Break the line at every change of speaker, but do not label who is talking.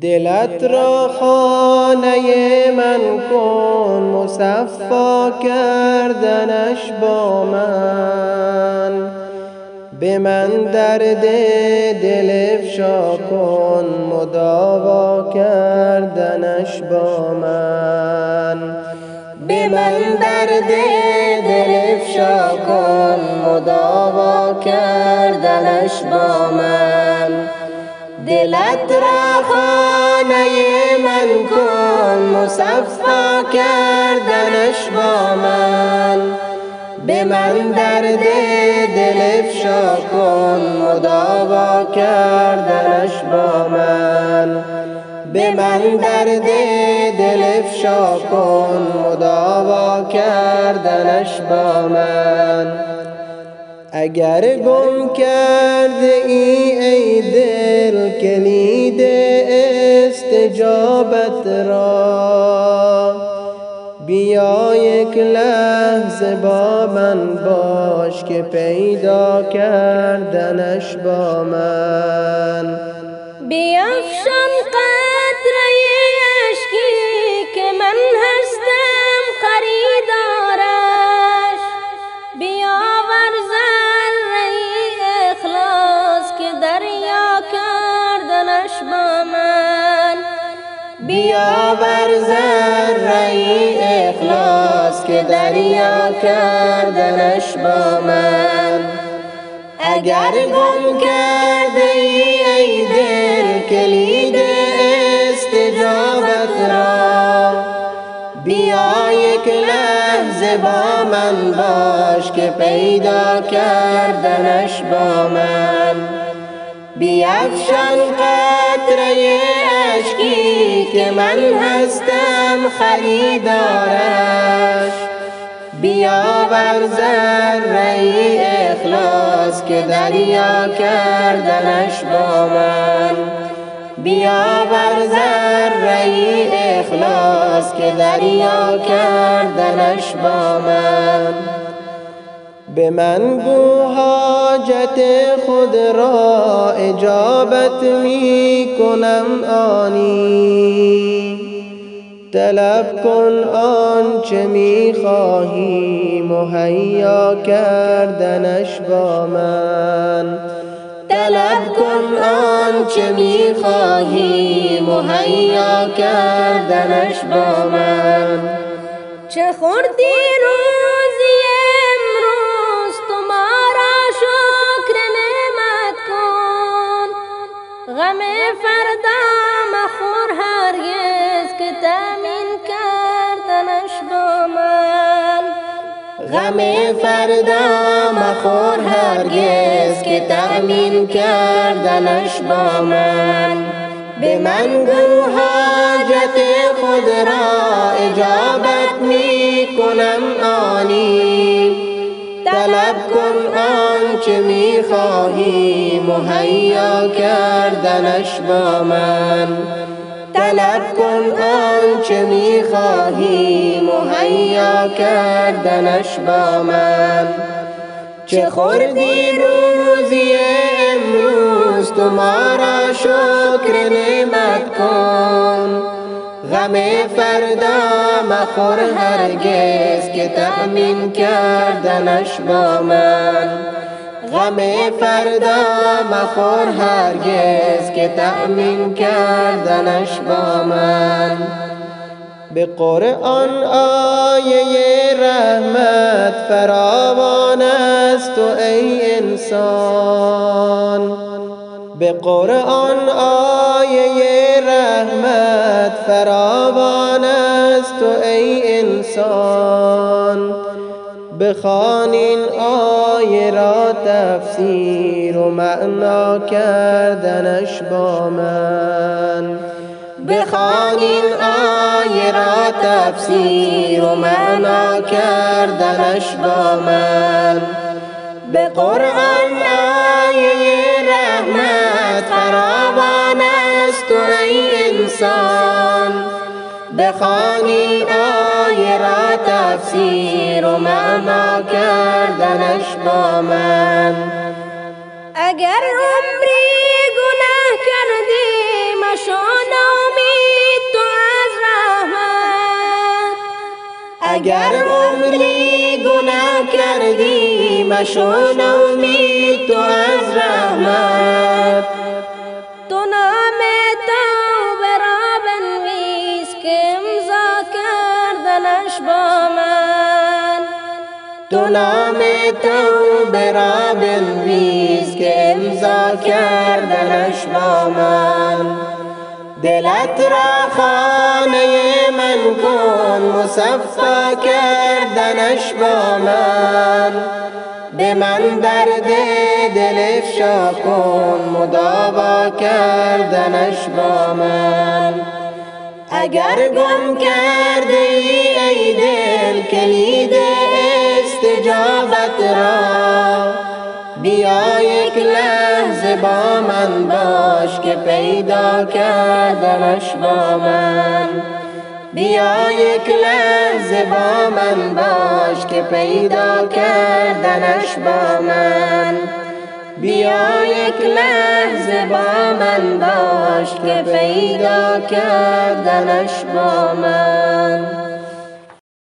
دلت را خانه من کن مصفا کردنش با من. به من درد دل افشا کن مداوا کردنش با من.
به من درد دل افشا کن مداوا کردنش با من. دلت را خانه من کن مصفا کردنش با من. به من درد دل افشا کن مداوا کردنش با من. به من درد دل افشا کن مداوا کردنش با من.
اگر گم کرده ای ای دل کلید استجابت را بیا یک لحظه با من باش که پیدا کردنش با من.
بیافشان بیاور ذره اخلاص که دریا کردنش با من.
اگر گم کرده ای ای دل کلید استجابت را بیا یک لحظه با من باش که پیدا کردنش با من. بیافشان قطره اشکی که من هستم خریدارش. بیاور ذره اخلاص که دریا کردنش با من. بیاور ذره اخلاص که دریا کردنش با من. به من گو حاجت خود را اجابت می کنم آنی. طلب کن آنچه می خواهی مهیا کردنش با من. طلب کن آنچه می خواهی مهیا کردنش با من.
چه خوردی روزی غم فردا مخور هرگز که تامین کردنش با من.
غم فردا مخور هرگز که تأمین کردنش با من. به من گو حاجت خود را اجابت می کنم آنی. طلب کن آنچه می خواهی مهیا کردنش با من. طلب کن آنچه می خواهی مهیا کردنش با من. چه خوردی روزی امروز تو ما را شکر نعمت کن. غم فردا مخور هرگز که تأمین کردنش با من. غم فردا مخور هرگز که تأمین کردنش با من. به قرآن آیه رحمت فراوان است و ای انسان. به قرآن آیه رحمت فراوان است و ای انسان. بخوان این آیه را تفسیر و معنا کردنش با من. بخوان این آیه را تفسیر و معنا کردنش با من. به قرآن آیه رحمت فراوان است و ای انسان. بخوانیم آیه را تفسیر و معما کردنش با من.
اگر عمری گناه کردی
ما امید تو از رحمت.
اگر عمری گناه کردی ما امید تو از رحمت.
تو نام توبه را بنویس که امضا کردنش با من. دلت را خانه من کن مصفا کردنش با من. به من درد دل افشا کن مداوا کردنش با من. اگر گم کرده ای, ای دل کلید استجابت را. بیا یک لحظه با من باش که پیدا کردنش با من. بیا یک لحظه با من باش که پیدا کردنش با من. بیا یک لحظه با من باش که پیدا کردنش با من.